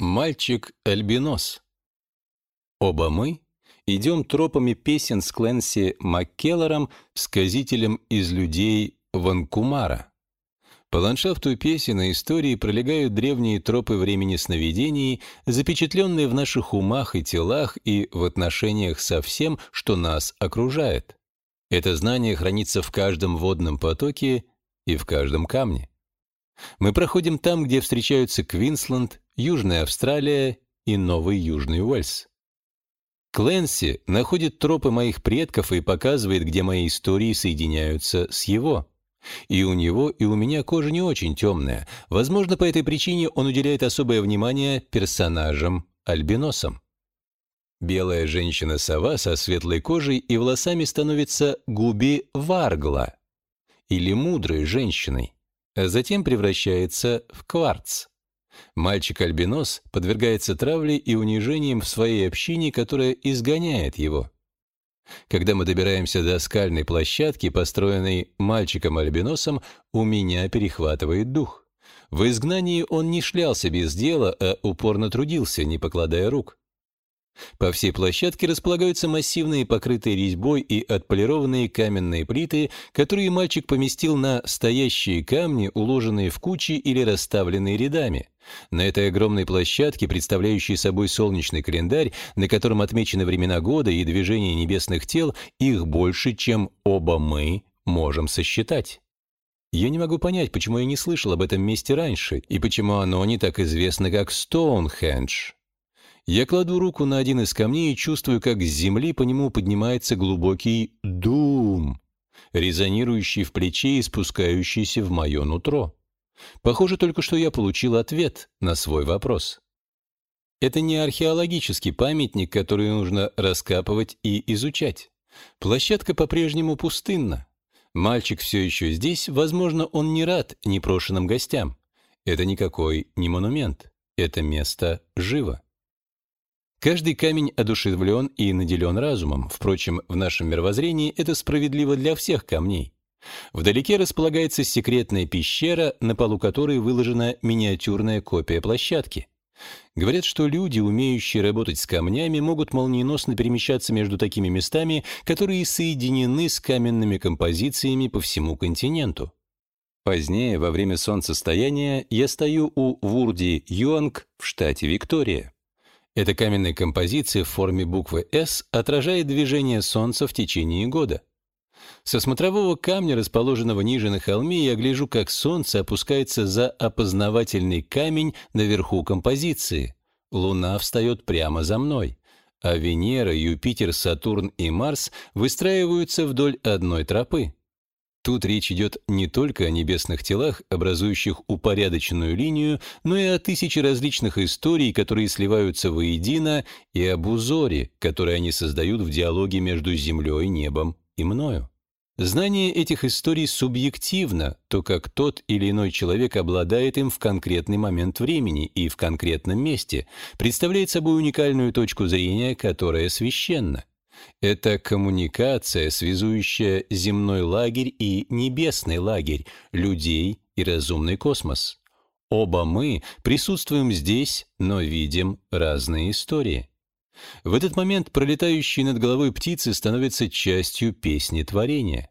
Мальчик-альбинос. Оба мы идем тропами песен с Кленси Маккеллором, сказителем из людей Ванкумара. По ландшафту песен и истории пролегают древние тропы времени сновидений, запечатленные в наших умах и телах и в отношениях со всем, что нас окружает. Это знание хранится в каждом водном потоке и в каждом камне. Мы проходим там, где встречаются Квинсленд, Южная Австралия и Новый Южный Уэльс. Кленси находит тропы моих предков и показывает, где мои истории соединяются с его. И у него, и у меня кожа не очень темная. Возможно, по этой причине он уделяет особое внимание персонажам-альбиносам. Белая женщина-сова со светлой кожей и волосами становится Губи Варгла или мудрой женщиной, затем превращается в кварц. Мальчик-альбинос подвергается травле и унижениям в своей общине, которая изгоняет его. Когда мы добираемся до скальной площадки, построенной мальчиком-альбиносом, у меня перехватывает дух. В изгнании он не шлялся без дела, а упорно трудился, не покладая рук. По всей площадке располагаются массивные покрытые резьбой и отполированные каменные плиты, которые мальчик поместил на стоящие камни, уложенные в кучи или расставленные рядами. На этой огромной площадке, представляющей собой солнечный календарь, на котором отмечены времена года и движения небесных тел, их больше, чем оба мы можем сосчитать. Я не могу понять, почему я не слышал об этом месте раньше, и почему оно не так известно, как Стоунхендж. Я кладу руку на один из камней и чувствую, как с земли по нему поднимается глубокий дум, резонирующий в плече и спускающийся в мое нутро. Похоже только, что я получил ответ на свой вопрос. Это не археологический памятник, который нужно раскапывать и изучать. Площадка по-прежнему пустынна. Мальчик все еще здесь, возможно, он не рад непрошенным гостям. Это никакой не монумент, это место живо. Каждый камень одушевлен и наделен разумом. Впрочем, в нашем мировоззрении это справедливо для всех камней. Вдалеке располагается секретная пещера, на полу которой выложена миниатюрная копия площадки. Говорят, что люди, умеющие работать с камнями, могут молниеносно перемещаться между такими местами, которые соединены с каменными композициями по всему континенту. Позднее, во время солнцестояния, я стою у Вурди-Юанг в штате Виктория. Эта каменная композиция в форме буквы «С» отражает движение Солнца в течение года. Со смотрового камня, расположенного ниже на холме, я гляжу, как солнце опускается за опознавательный камень наверху композиции. Луна встает прямо за мной, а Венера, Юпитер, Сатурн и Марс выстраиваются вдоль одной тропы. Тут речь идет не только о небесных телах, образующих упорядоченную линию, но и о тысяче различных историй, которые сливаются воедино, и об узоре, который они создают в диалоге между Землей, небом и мною. Знание этих историй субъективно, то как тот или иной человек обладает им в конкретный момент времени и в конкретном месте, представляет собой уникальную точку зрения, которая священна. Это коммуникация, связующая земной лагерь и небесный лагерь, людей и разумный космос. Оба мы присутствуем здесь, но видим разные истории. В этот момент пролетающие над головой птицы становятся частью песни творения.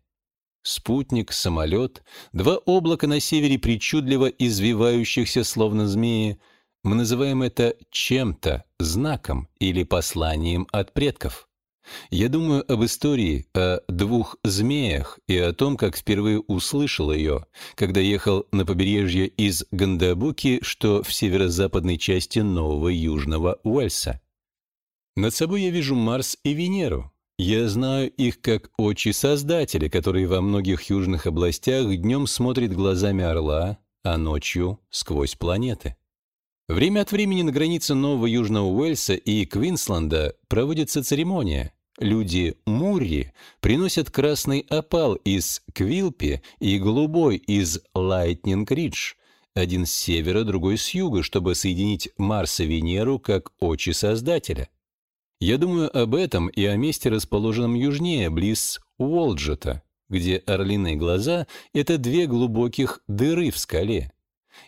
Спутник, самолет, два облака на севере причудливо извивающихся, словно змеи. Мы называем это чем-то, знаком или посланием от предков. Я думаю об истории о двух змеях и о том, как впервые услышал ее, когда ехал на побережье из Гандабуки, что в северо-западной части Нового Южного Уэльса. Над собой я вижу Марс и Венеру. Я знаю их как очи Создателя, которые во многих южных областях днем смотрят глазами орла, а ночью — сквозь планеты. Время от времени на границе Нового Южного Уэльса и Квинсленда проводится церемония. Люди Мурри приносят красный опал из Квилпи и голубой из Лайтнинг-Ридж, один с севера, другой с юга, чтобы соединить Марс и Венеру как очи Создателя. Я думаю об этом и о месте, расположенном южнее, близ Уолджета, где орлиные глаза — это две глубоких дыры в скале.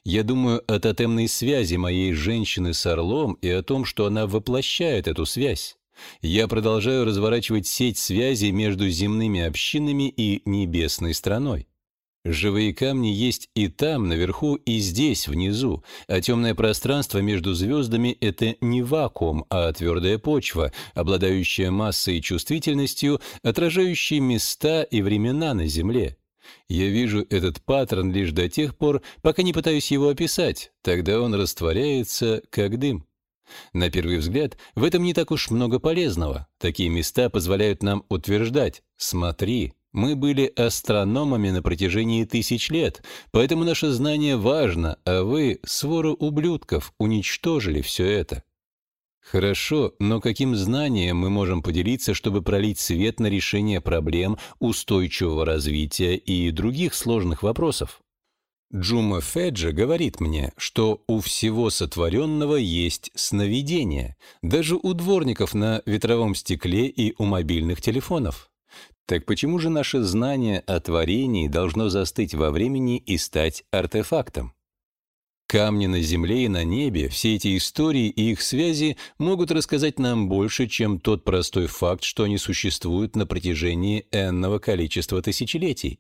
Я думаю о тотемной связи моей женщины с орлом и о том, что она воплощает эту связь. Я продолжаю разворачивать сеть связи между земными общинами и небесной страной. Живые камни есть и там, наверху, и здесь, внизу, а темное пространство между звездами — это не вакуум, а твердая почва, обладающая массой и чувствительностью, отражающая места и времена на Земле. Я вижу этот паттерн лишь до тех пор, пока не пытаюсь его описать, тогда он растворяется, как дым. На первый взгляд, в этом не так уж много полезного. Такие места позволяют нам утверждать «смотри, мы были астрономами на протяжении тысяч лет, поэтому наше знание важно, а вы, свора ублюдков, уничтожили все это». Хорошо, но каким знанием мы можем поделиться, чтобы пролить свет на решение проблем устойчивого развития и других сложных вопросов? Джума Феджа говорит мне, что у всего сотворенного есть сновидение, даже у дворников на ветровом стекле и у мобильных телефонов. Так почему же наше знание о творении должно застыть во времени и стать артефактом? Камни на земле и на небе, все эти истории и их связи могут рассказать нам больше, чем тот простой факт, что они существуют на протяжении энного количества тысячелетий.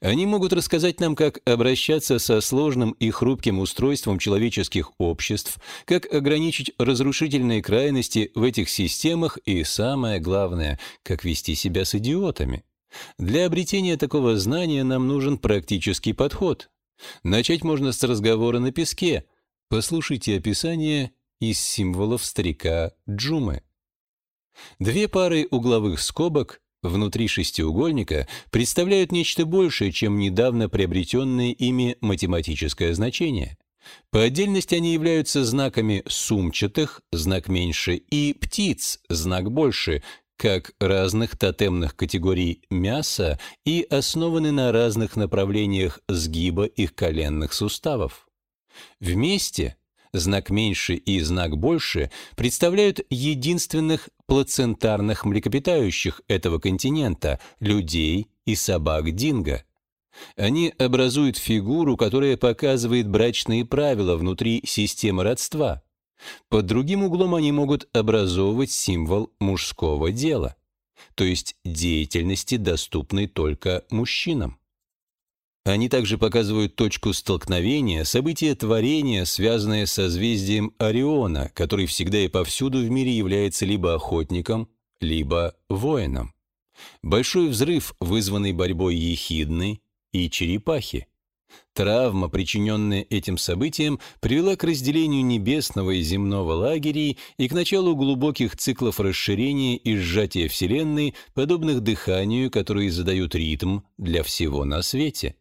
Они могут рассказать нам, как обращаться со сложным и хрупким устройством человеческих обществ, как ограничить разрушительные крайности в этих системах и, самое главное, как вести себя с идиотами. Для обретения такого знания нам нужен практический подход. Начать можно с разговора на песке. Послушайте описание из символов старика Джумы. Две пары угловых скобок внутри шестиугольника представляют нечто большее, чем недавно приобретенное ими математическое значение. По отдельности они являются знаками сумчатых, знак меньше, и птиц, знак больше, как разных тотемных категорий мяса и основаны на разных направлениях сгиба их коленных суставов. Вместе знак меньше и знак больше представляют единственных плацентарных млекопитающих этого континента – людей и собак динго. Они образуют фигуру, которая показывает брачные правила внутри системы родства. Под другим углом они могут образовывать символ мужского дела, то есть деятельности, доступной только мужчинам. Они также показывают точку столкновения, события творения, связанное с созвездием Ориона, который всегда и повсюду в мире является либо охотником, либо воином. Большой взрыв, вызванный борьбой ехидны и черепахи. Травма, причиненная этим событием, привела к разделению небесного и земного лагерей и к началу глубоких циклов расширения и сжатия Вселенной, подобных дыханию, которые задают ритм для всего на свете.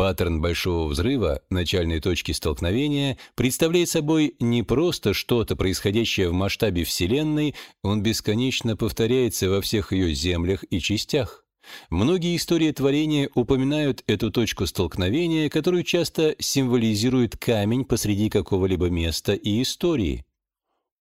Паттерн Большого Взрыва, начальной точки столкновения, представляет собой не просто что-то, происходящее в масштабе Вселенной, он бесконечно повторяется во всех ее землях и частях. Многие истории творения упоминают эту точку столкновения, которую часто символизирует камень посреди какого-либо места и истории.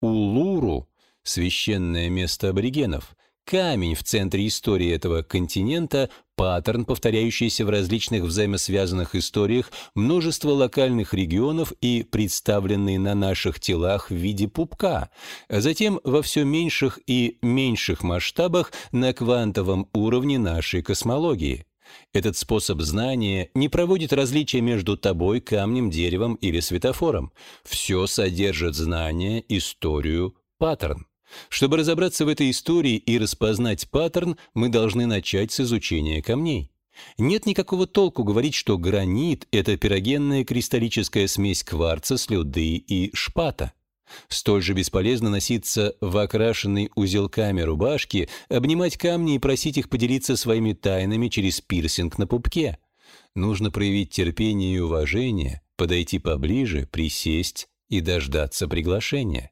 Улуру — священное место аборигенов — камень в центре истории этого континента, паттерн, повторяющийся в различных взаимосвязанных историях, множество локальных регионов и представленный на наших телах в виде пупка, а затем во все меньших и меньших масштабах на квантовом уровне нашей космологии. Этот способ знания не проводит различия между тобой, камнем, деревом или светофором. Все содержит знание, историю, паттерн. Чтобы разобраться в этой истории и распознать паттерн, мы должны начать с изучения камней. Нет никакого толку говорить, что гранит — это пирогенная кристаллическая смесь кварца, слюды и шпата. Столь же бесполезно носиться в окрашенной узелками рубашке, обнимать камни и просить их поделиться своими тайнами через пирсинг на пупке. Нужно проявить терпение и уважение, подойти поближе, присесть и дождаться приглашения.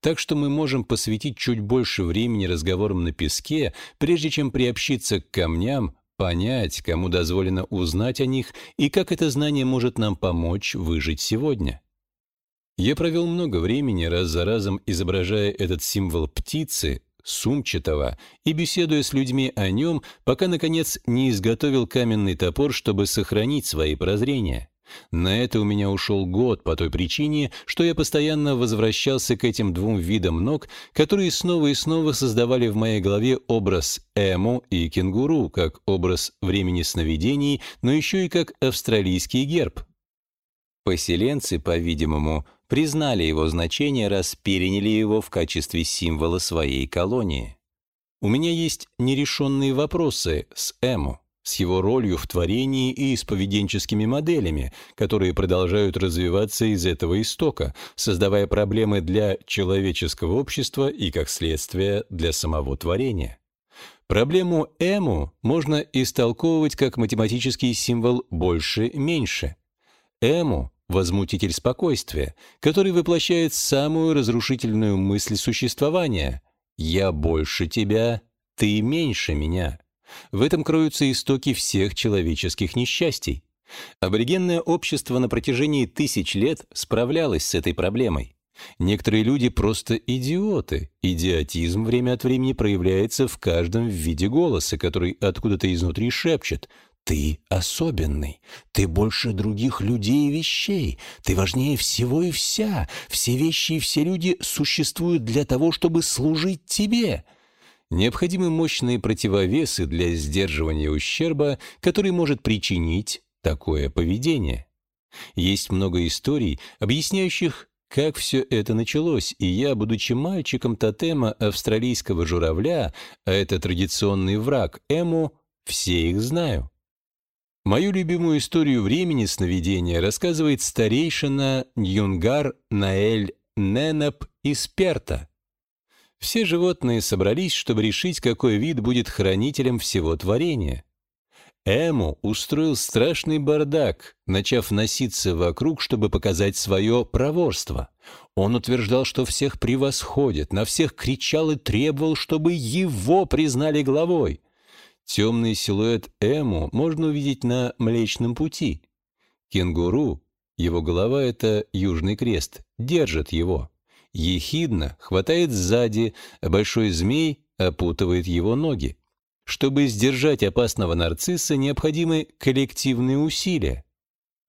Так что мы можем посвятить чуть больше времени разговорам на песке, прежде чем приобщиться к камням, понять, кому дозволено узнать о них и как это знание может нам помочь выжить сегодня. Я провел много времени, раз за разом изображая этот символ птицы, сумчатого, и беседуя с людьми о нем, пока, наконец, не изготовил каменный топор, чтобы сохранить свои прозрения. На это у меня ушел год по той причине, что я постоянно возвращался к этим двум видам ног, которые снова и снова создавали в моей голове образ эму и кенгуру, как образ времени сновидений, но еще и как австралийский герб. Поселенцы, по-видимому, признали его значение, раз переняли его в качестве символа своей колонии. У меня есть нерешенные вопросы с эму с его ролью в творении и с поведенческими моделями, которые продолжают развиваться из этого истока, создавая проблемы для человеческого общества и, как следствие, для самого творения. Проблему «эму» можно истолковывать как математический символ «больше-меньше». «Эму» — возмутитель спокойствия, который воплощает самую разрушительную мысль существования «я больше тебя, ты меньше меня». В этом кроются истоки всех человеческих несчастий. Аборигенное общество на протяжении тысяч лет справлялось с этой проблемой. Некоторые люди просто идиоты. Идиотизм время от времени проявляется в каждом виде голоса, который откуда-то изнутри шепчет «Ты особенный, ты больше других людей и вещей, ты важнее всего и вся, все вещи и все люди существуют для того, чтобы служить тебе». Необходимы мощные противовесы для сдерживания ущерба, который может причинить такое поведение. Есть много историй, объясняющих, как все это началось, и я, будучи мальчиком тотема австралийского журавля, а это традиционный враг Эму, все их знаю. Мою любимую историю времени сновидения рассказывает старейшина Ньюнгар Наэль Ненап из Перта, все животные собрались, чтобы решить, какой вид будет хранителем всего творения. Эму устроил страшный бардак, начав носиться вокруг, чтобы показать свое проворство. Он утверждал, что всех превосходит, на всех кричал и требовал, чтобы его признали главой. Темный силуэт Эму можно увидеть на Млечном пути. Кенгуру, его голова — это Южный Крест, держит его ехидно хватает сзади, а большой змей опутывает его ноги. Чтобы сдержать опасного нарцисса, необходимы коллективные усилия.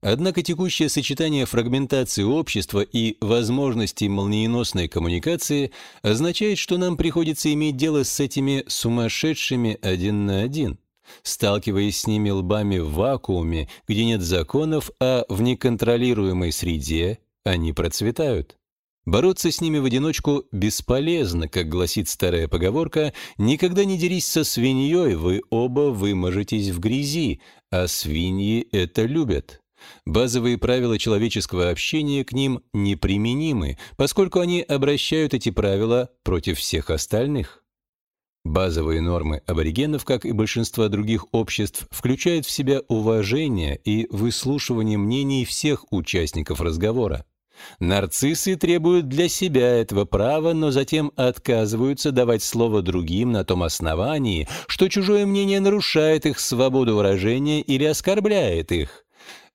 Однако текущее сочетание фрагментации общества и возможностей молниеносной коммуникации означает, что нам приходится иметь дело с этими сумасшедшими один на один, сталкиваясь с ними лбами в вакууме, где нет законов, а в неконтролируемой среде они процветают. Бороться с ними в одиночку бесполезно, как гласит старая поговорка «Никогда не дерись со свиньей, вы оба выможетесь в грязи, а свиньи это любят». Базовые правила человеческого общения к ним неприменимы, поскольку они обращают эти правила против всех остальных. Базовые нормы аборигенов, как и большинства других обществ, включают в себя уважение и выслушивание мнений всех участников разговора. Нарциссы требуют для себя этого права, но затем отказываются давать слово другим на том основании, что чужое мнение нарушает их свободу выражения или оскорбляет их.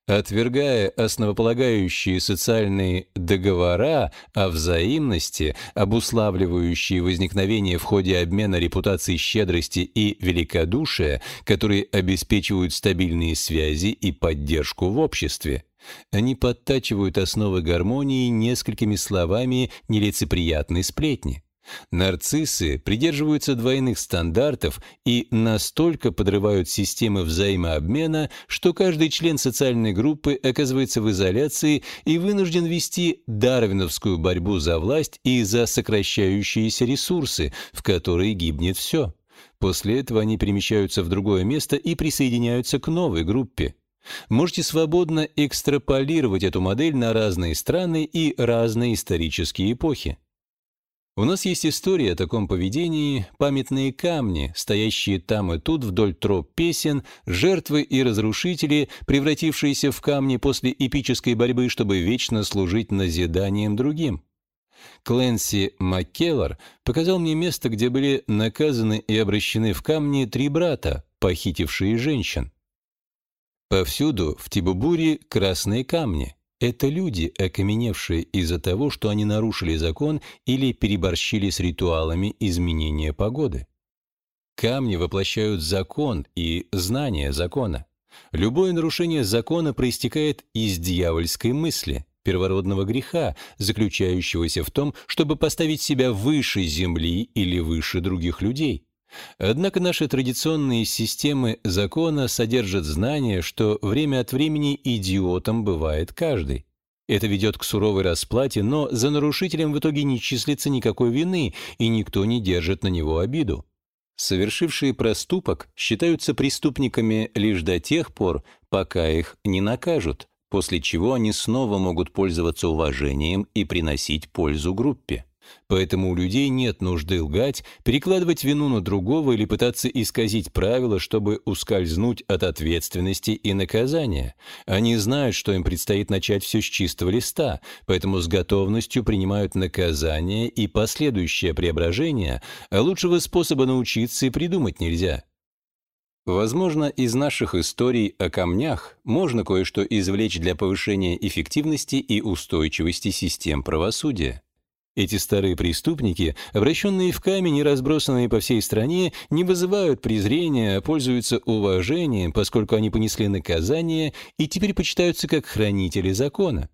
Отвергая основополагающие социальные договора о взаимности, обуславливающие возникновение в ходе обмена репутации щедрости и великодушия, которые обеспечивают стабильные связи и поддержку в обществе. Они подтачивают основы гармонии несколькими словами нелицеприятной сплетни. Нарциссы придерживаются двойных стандартов и настолько подрывают системы взаимообмена, что каждый член социальной группы оказывается в изоляции и вынужден вести дарвиновскую борьбу за власть и за сокращающиеся ресурсы, в которые гибнет все. После этого они перемещаются в другое место и присоединяются к новой группе. Можете свободно экстраполировать эту модель на разные страны и разные исторические эпохи. У нас есть история о таком поведении, памятные камни, стоящие там и тут вдоль троп песен, жертвы и разрушители, превратившиеся в камни после эпической борьбы, чтобы вечно служить назиданием другим. Кленси Маккеллар показал мне место, где были наказаны и обращены в камни три брата, похитившие женщин. Повсюду в Тибубуре красные камни. Это люди, окаменевшие из-за того, что они нарушили закон или переборщили с ритуалами изменения погоды. Камни воплощают закон и знание закона. Любое нарушение закона проистекает из дьявольской мысли, первородного греха, заключающегося в том, чтобы поставить себя выше земли или выше других людей. Однако наши традиционные системы закона содержат знание, что время от времени идиотом бывает каждый. Это ведет к суровой расплате, но за нарушителем в итоге не числится никакой вины, и никто не держит на него обиду. Совершившие проступок считаются преступниками лишь до тех пор, пока их не накажут, после чего они снова могут пользоваться уважением и приносить пользу группе. Поэтому у людей нет нужды лгать, перекладывать вину на другого или пытаться исказить правила, чтобы ускользнуть от ответственности и наказания. Они знают, что им предстоит начать все с чистого листа, поэтому с готовностью принимают наказание и последующее преображение, а лучшего способа научиться и придумать нельзя. Возможно, из наших историй о камнях можно кое-что извлечь для повышения эффективности и устойчивости систем правосудия. Эти старые преступники, обращенные в камень и разбросанные по всей стране, не вызывают презрения, а пользуются уважением, поскольку они понесли наказание и теперь почитаются как хранители закона.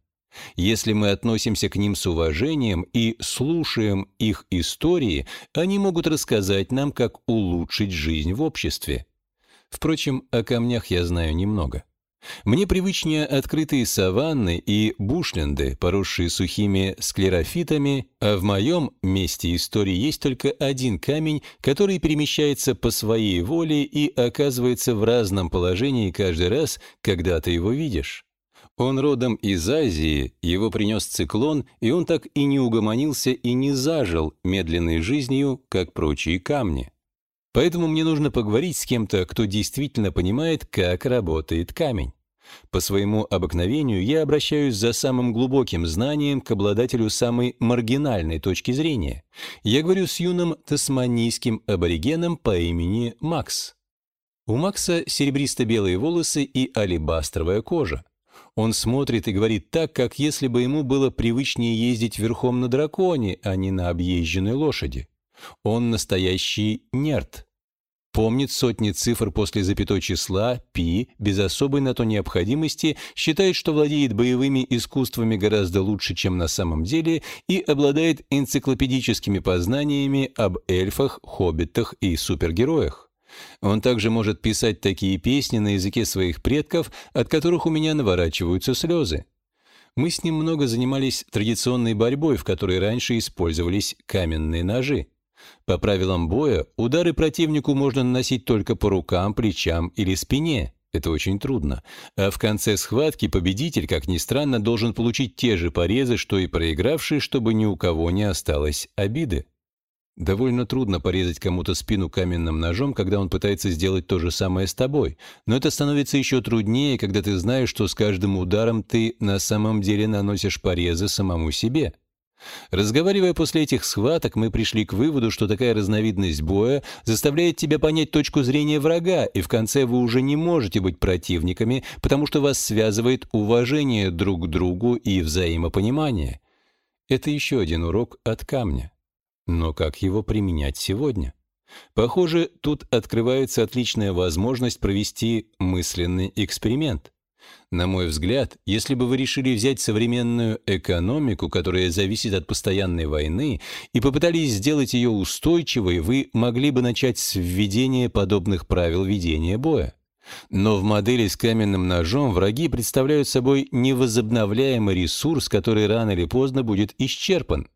Если мы относимся к ним с уважением и слушаем их истории, они могут рассказать нам, как улучшить жизнь в обществе. Впрочем, о камнях я знаю немного. Мне привычнее открытые саванны и бушленды, поросшие сухими склерофитами, а в моем месте истории есть только один камень, который перемещается по своей воле и оказывается в разном положении каждый раз, когда ты его видишь. Он родом из Азии, его принес циклон, и он так и не угомонился и не зажил медленной жизнью, как прочие камни. Поэтому мне нужно поговорить с кем-то, кто действительно понимает, как работает камень. По своему обыкновению я обращаюсь за самым глубоким знанием к обладателю самой маргинальной точки зрения. Я говорю с юным тасманийским аборигеном по имени Макс. У Макса серебристо-белые волосы и алебастровая кожа. Он смотрит и говорит так, как если бы ему было привычнее ездить верхом на драконе, а не на объезженной лошади. Он настоящий нерд. Помнит сотни цифр после запятой числа, пи, без особой на то необходимости, считает, что владеет боевыми искусствами гораздо лучше, чем на самом деле, и обладает энциклопедическими познаниями об эльфах, хоббитах и супергероях. Он также может писать такие песни на языке своих предков, от которых у меня наворачиваются слезы. Мы с ним много занимались традиционной борьбой, в которой раньше использовались каменные ножи. По правилам боя, удары противнику можно наносить только по рукам, плечам или спине. Это очень трудно. А в конце схватки победитель, как ни странно, должен получить те же порезы, что и проигравший, чтобы ни у кого не осталось обиды. Довольно трудно порезать кому-то спину каменным ножом, когда он пытается сделать то же самое с тобой. Но это становится еще труднее, когда ты знаешь, что с каждым ударом ты на самом деле наносишь порезы самому себе. Разговаривая после этих схваток, мы пришли к выводу, что такая разновидность боя заставляет тебя понять точку зрения врага, и в конце вы уже не можете быть противниками, потому что вас связывает уважение друг к другу и взаимопонимание. Это еще один урок от камня. Но как его применять сегодня? Похоже, тут открывается отличная возможность провести мысленный эксперимент. На мой взгляд, если бы вы решили взять современную экономику, которая зависит от постоянной войны, и попытались сделать ее устойчивой, вы могли бы начать с введения подобных правил ведения боя. Но в модели с каменным ножом враги представляют собой невозобновляемый ресурс, который рано или поздно будет исчерпан.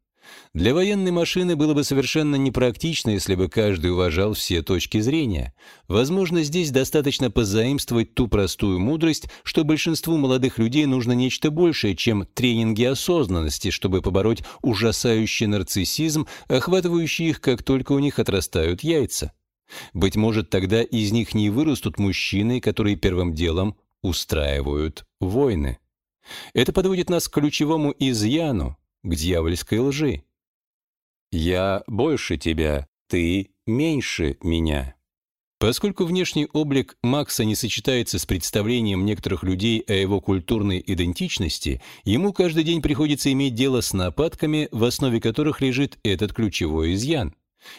Для военной машины было бы совершенно непрактично, если бы каждый уважал все точки зрения. Возможно, здесь достаточно позаимствовать ту простую мудрость, что большинству молодых людей нужно нечто большее, чем тренинги осознанности, чтобы побороть ужасающий нарциссизм, охватывающий их, как только у них отрастают яйца. Быть может, тогда из них не вырастут мужчины, которые первым делом устраивают войны. Это подводит нас к ключевому изъяну, к дьявольской лжи. «Я больше тебя, ты меньше меня». Поскольку внешний облик Макса не сочетается с представлением некоторых людей о его культурной идентичности, ему каждый день приходится иметь дело с нападками, в основе которых лежит этот ключевой изъян.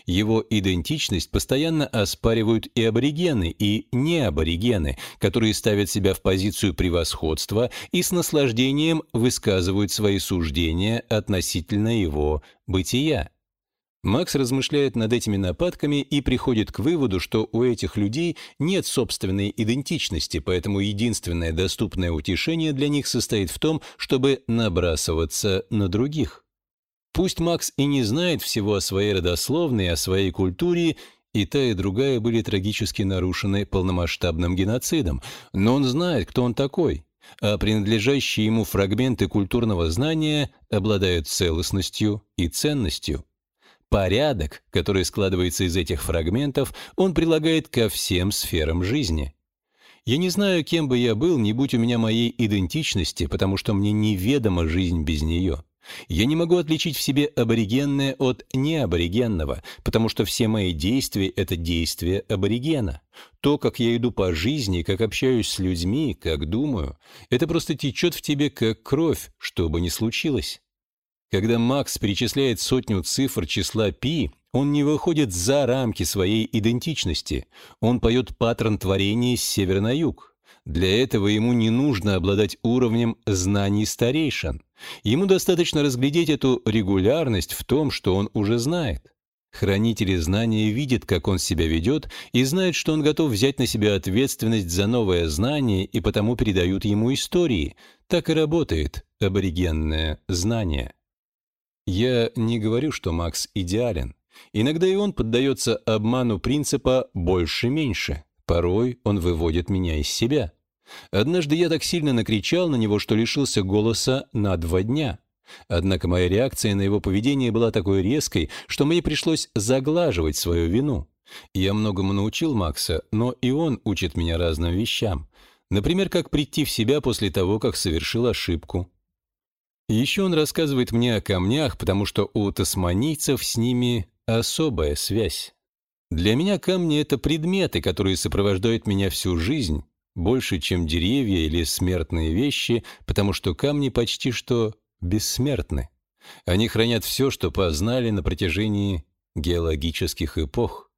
Его идентичность постоянно оспаривают и аборигены, и неаборигены, которые ставят себя в позицию превосходства и с наслаждением высказывают свои суждения относительно его бытия. Макс размышляет над этими нападками и приходит к выводу, что у этих людей нет собственной идентичности, поэтому единственное доступное утешение для них состоит в том, чтобы набрасываться на других. Пусть Макс и не знает всего о своей родословной, о своей культуре, и та, и другая были трагически нарушены полномасштабным геноцидом, но он знает, кто он такой, а принадлежащие ему фрагменты культурного знания обладают целостностью и ценностью. Порядок, который складывается из этих фрагментов, он прилагает ко всем сферам жизни. Я не знаю, кем бы я был, не будь у меня моей идентичности, потому что мне неведома жизнь без нее. Я не могу отличить в себе аборигенное от неаборигенного, потому что все мои действия — это действия аборигена. То, как я иду по жизни, как общаюсь с людьми, как думаю, это просто течет в тебе как кровь, что бы ни случилось. Когда Макс перечисляет сотню цифр числа π, он не выходит за рамки своей идентичности. Он поет паттерн творения с севера на юг. Для этого ему не нужно обладать уровнем знаний старейшин. Ему достаточно разглядеть эту регулярность в том, что он уже знает. Хранители знания видят, как он себя ведет, и знают, что он готов взять на себя ответственность за новое знание, и потому передают ему истории. Так и работает аборигенное знание. Я не говорю, что Макс идеален. Иногда и он поддается обману принципа «больше-меньше». Порой он выводит меня из себя. Однажды я так сильно накричал на него, что лишился голоса на два дня. Однако моя реакция на его поведение была такой резкой, что мне пришлось заглаживать свою вину. Я многому научил Макса, но и он учит меня разным вещам. Например, как прийти в себя после того, как совершил ошибку. Еще он рассказывает мне о камнях, потому что у тасманийцев с ними особая связь. Для меня камни — это предметы, которые сопровождают меня всю жизнь, больше, чем деревья или смертные вещи, потому что камни почти что бессмертны. Они хранят все, что познали на протяжении геологических эпох.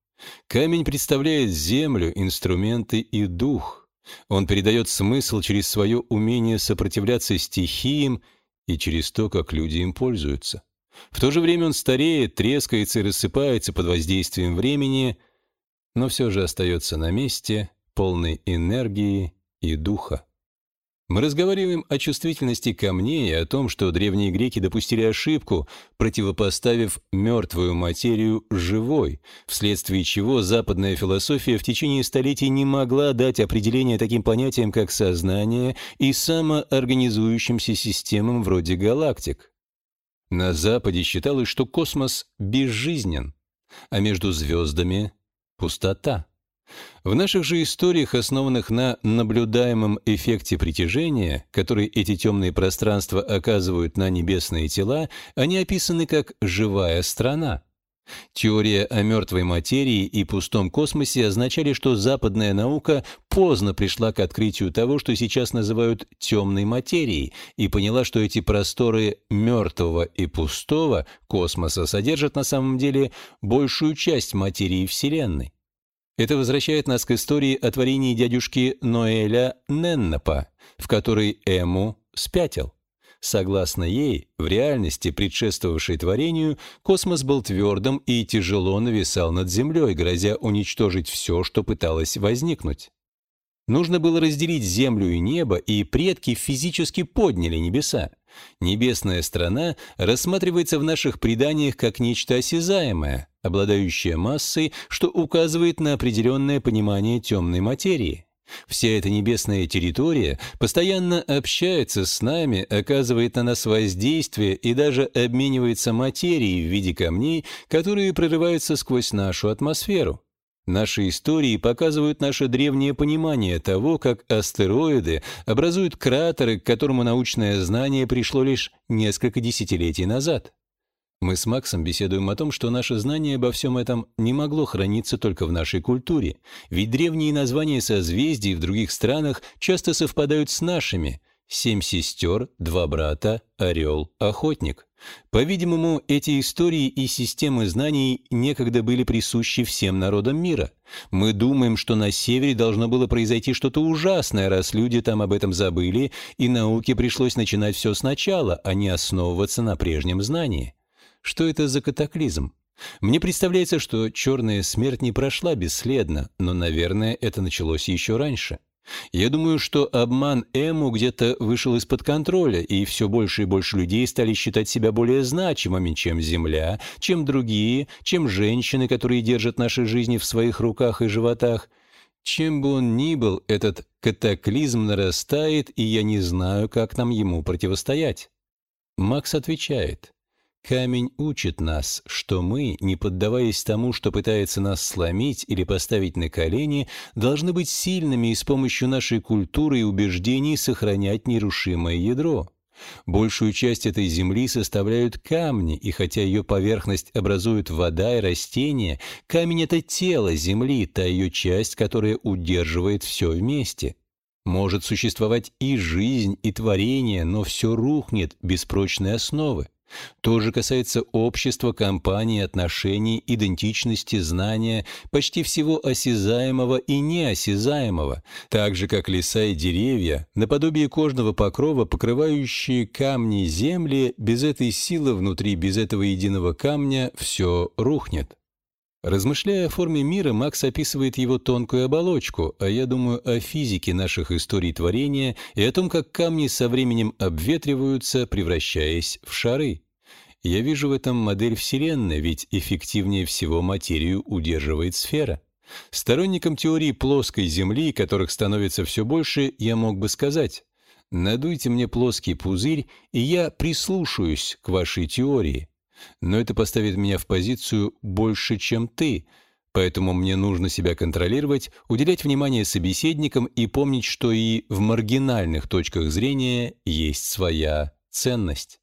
Камень представляет землю, инструменты и дух. Он передает смысл через свое умение сопротивляться стихиям и через то, как люди им пользуются. В то же время он стареет, трескается и рассыпается под воздействием времени, но все же остается на месте — полной энергии и духа. Мы разговариваем о чувствительности камней и о том, что древние греки допустили ошибку, противопоставив мертвую материю живой, вследствие чего западная философия в течение столетий не могла дать определение таким понятиям, как сознание и самоорганизующимся системам вроде галактик. На Западе считалось, что космос безжизнен, а между звездами — пустота. В наших же историях, основанных на наблюдаемом эффекте притяжения, который эти темные пространства оказывают на небесные тела, они описаны как «живая страна». Теория о мертвой материи и пустом космосе означали, что западная наука поздно пришла к открытию того, что сейчас называют темной материей, и поняла, что эти просторы мертвого и пустого космоса содержат на самом деле большую часть материи Вселенной. Это возвращает нас к истории о творении дядюшки Ноэля Неннапа, в которой Эму спятил. Согласно ей, в реальности, предшествовавшей творению, космос был твердым и тяжело нависал над Землей, грозя уничтожить все, что пыталось возникнуть. Нужно было разделить землю и небо, и предки физически подняли небеса. Небесная страна рассматривается в наших преданиях как нечто осязаемое, обладающее массой, что указывает на определенное понимание темной материи. Вся эта небесная территория постоянно общается с нами, оказывает на нас воздействие и даже обменивается материей в виде камней, которые прорываются сквозь нашу атмосферу. Наши истории показывают наше древнее понимание того, как астероиды образуют кратеры, к которому научное знание пришло лишь несколько десятилетий назад. Мы с Максом беседуем о том, что наше знание обо всем этом не могло храниться только в нашей культуре, ведь древние названия созвездий в других странах часто совпадают с нашими. семь сестер, два брата, орел, охотник. По-видимому, эти истории и системы знаний некогда были присущи всем народам мира. Мы думаем, что на севере должно было произойти что-то ужасное, раз люди там об этом забыли, и науке пришлось начинать все сначала, а не основываться на прежнем знании. Что это за катаклизм? Мне представляется, что черная смерть не прошла бесследно, но, наверное, это началось еще раньше. Я думаю, что обман Эму где-то вышел из-под контроля, и все больше и больше людей стали считать себя более значимыми, чем Земля, чем другие, чем женщины, которые держат наши жизни в своих руках и животах. Чем бы он ни был, этот катаклизм нарастает, и я не знаю, как нам ему противостоять. Макс отвечает. Камень учит нас, что мы, не поддаваясь тому, что пытается нас сломить или поставить на колени, должны быть сильными и с помощью нашей культуры и убеждений сохранять нерушимое ядро. Большую часть этой земли составляют камни, и хотя ее поверхность образует вода и растения, камень — это тело земли, та ее часть, которая удерживает все вместе. Может существовать и жизнь, и творение, но все рухнет без прочной основы. То же касается общества, компании, отношений, идентичности, знания, почти всего осязаемого и неосязаемого, так же, как леса и деревья, наподобие кожного покрова, покрывающие камни земли, без этой силы внутри, без этого единого камня все рухнет. Размышляя о форме мира, Макс описывает его тонкую оболочку, а я думаю о физике наших историй творения и о том, как камни со временем обветриваются, превращаясь в шары. Я вижу в этом модель Вселенной, ведь эффективнее всего материю удерживает сфера. Сторонникам теории плоской Земли, которых становится все больше, я мог бы сказать, надуйте мне плоский пузырь, и я прислушаюсь к вашей теории но это поставит меня в позицию «больше, чем ты», поэтому мне нужно себя контролировать, уделять внимание собеседникам и помнить, что и в маргинальных точках зрения есть своя ценность.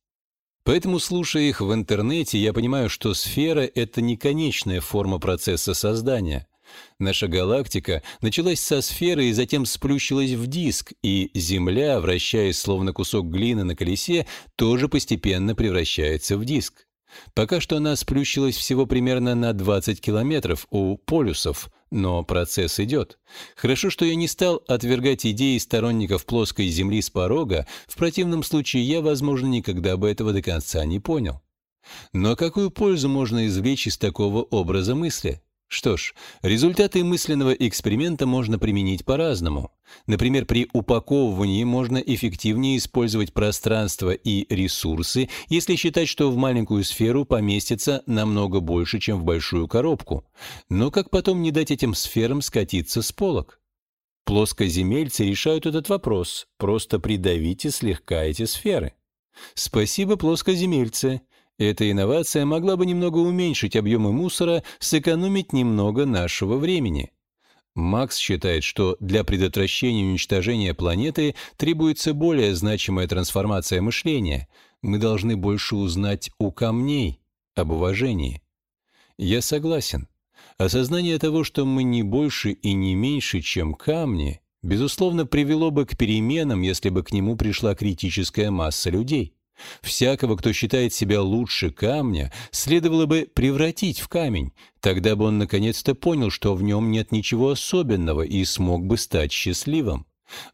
Поэтому, слушая их в интернете, я понимаю, что сфера — это не конечная форма процесса создания. Наша галактика началась со сферы и затем сплющилась в диск, и Земля, вращаясь словно кусок глины на колесе, тоже постепенно превращается в диск. Пока что она сплющилась всего примерно на 20 километров у полюсов, но процесс идет. Хорошо, что я не стал отвергать идеи сторонников плоской Земли с порога, в противном случае я, возможно, никогда бы этого до конца не понял. Но какую пользу можно извлечь из такого образа мысли? Что ж, результаты мысленного эксперимента можно применить по-разному. Например, при упаковывании можно эффективнее использовать пространство и ресурсы, если считать, что в маленькую сферу поместится намного больше, чем в большую коробку. Но как потом не дать этим сферам скатиться с полок? Плоскоземельцы решают этот вопрос, просто придавите слегка эти сферы. Спасибо, плоскоземельцы. Эта инновация могла бы немного уменьшить объемы мусора, сэкономить немного нашего времени. Макс считает, что для предотвращения уничтожения планеты требуется более значимая трансформация мышления. Мы должны больше узнать у камней об уважении. Я согласен. Осознание того, что мы не больше и не меньше, чем камни, безусловно, привело бы к переменам, если бы к нему пришла критическая масса людей. Всякого, кто считает себя лучше камня, следовало бы превратить в камень, тогда бы он наконец-то понял, что в нем нет ничего особенного и смог бы стать счастливым.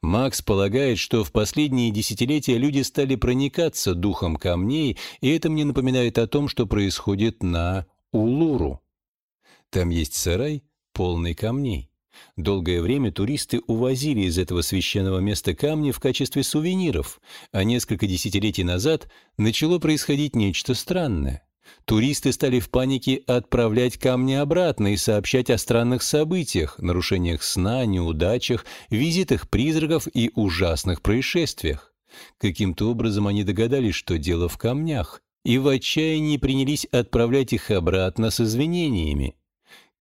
Макс полагает, что в последние десятилетия люди стали проникаться духом камней, и это мне напоминает о том, что происходит на Улуру. Там есть сарай, полный камней. Долгое время туристы увозили из этого священного места камни в качестве сувениров, а несколько десятилетий назад начало происходить нечто странное. Туристы стали в панике отправлять камни обратно и сообщать о странных событиях, нарушениях сна, неудачах, визитах призраков и ужасных происшествиях. Каким-то образом они догадались, что дело в камнях, и в отчаянии принялись отправлять их обратно с извинениями.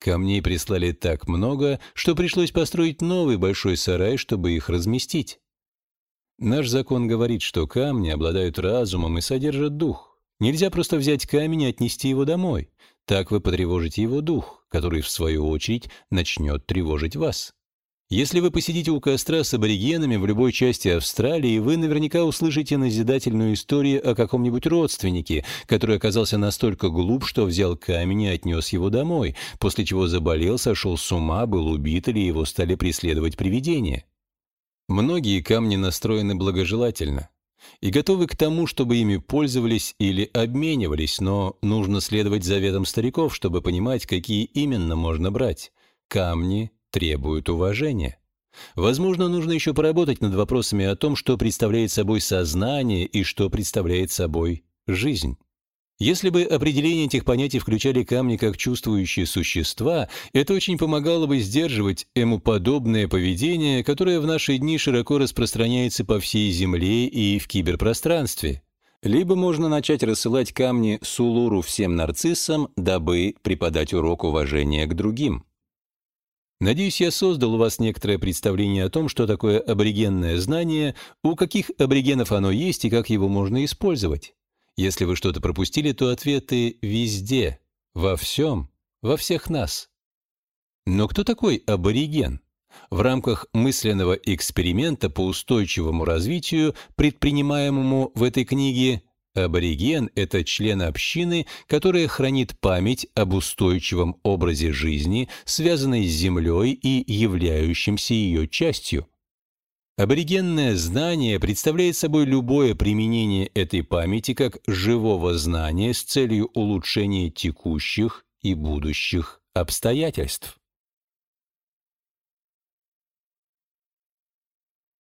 Камней прислали так много, что пришлось построить новый большой сарай, чтобы их разместить. Наш закон говорит, что камни обладают разумом и содержат дух. Нельзя просто взять камень и отнести его домой. Так вы потревожите его дух, который, в свою очередь, начнет тревожить вас. Если вы посидите у костра с аборигенами в любой части Австралии, вы наверняка услышите назидательную историю о каком-нибудь родственнике, который оказался настолько глуп, что взял камень и отнес его домой, после чего заболел, сошел с ума, был убит или его стали преследовать привидения. Многие камни настроены благожелательно и готовы к тому, чтобы ими пользовались или обменивались, но нужно следовать заветам стариков, чтобы понимать, какие именно можно брать. Камни требуют уважения. Возможно, нужно еще поработать над вопросами о том, что представляет собой сознание и что представляет собой жизнь. Если бы определение этих понятий включали камни как чувствующие существа, это очень помогало бы сдерживать эмуподобное поведение, которое в наши дни широко распространяется по всей Земле и в киберпространстве. Либо можно начать рассылать камни Сулуру всем нарциссам, дабы преподать урок уважения к другим. Надеюсь, я создал у вас некоторое представление о том, что такое аборигенное знание, у каких аборигенов оно есть и как его можно использовать. Если вы что-то пропустили, то ответы везде, во всем, во всех нас. Но кто такой абориген? В рамках мысленного эксперимента по устойчивому развитию, предпринимаемому в этой книге, Абориген – это член общины, которая хранит память об устойчивом образе жизни, связанной с Землей и являющимся ее частью. Аборигенное знание представляет собой любое применение этой памяти как живого знания с целью улучшения текущих и будущих обстоятельств.